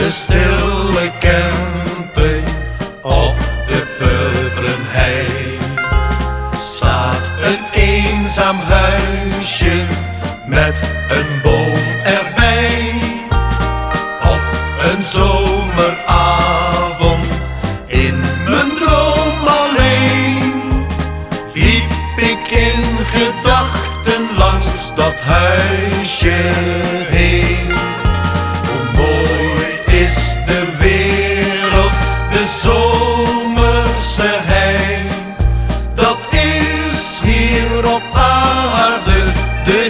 de stille Kempen op de purperen hei staat een eenzaam huisje met een boom erbij. Op een zomeravond in mijn droom alleen liep ik in gedachten langs dat huisje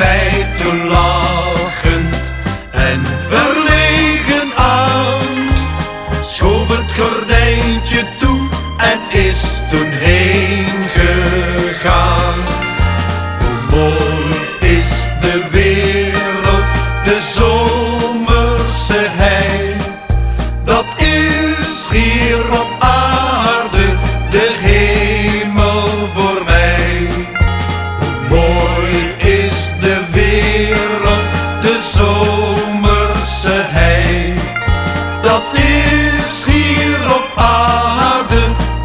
mij toen lachend en verlegen aan. Schoof het gordijntje toe en is toen heen de zomerse hei. Dat is hier op aarde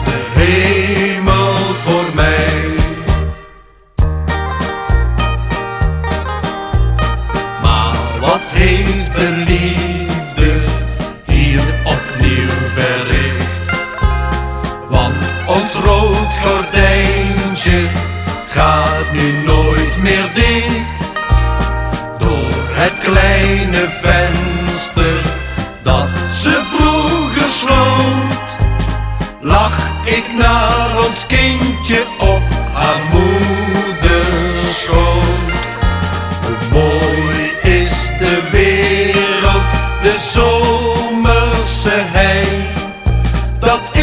de hemel voor mij. Maar wat heeft de liefde hier opnieuw verricht? Want ons rood gordijntje gaat nu nooit meer dicht. Het kleine venster dat ze vroeger sloot, lag ik naar ons kindje op haar moeders schoot. Hoe mooi is de wereld, de zomerse hei. Dat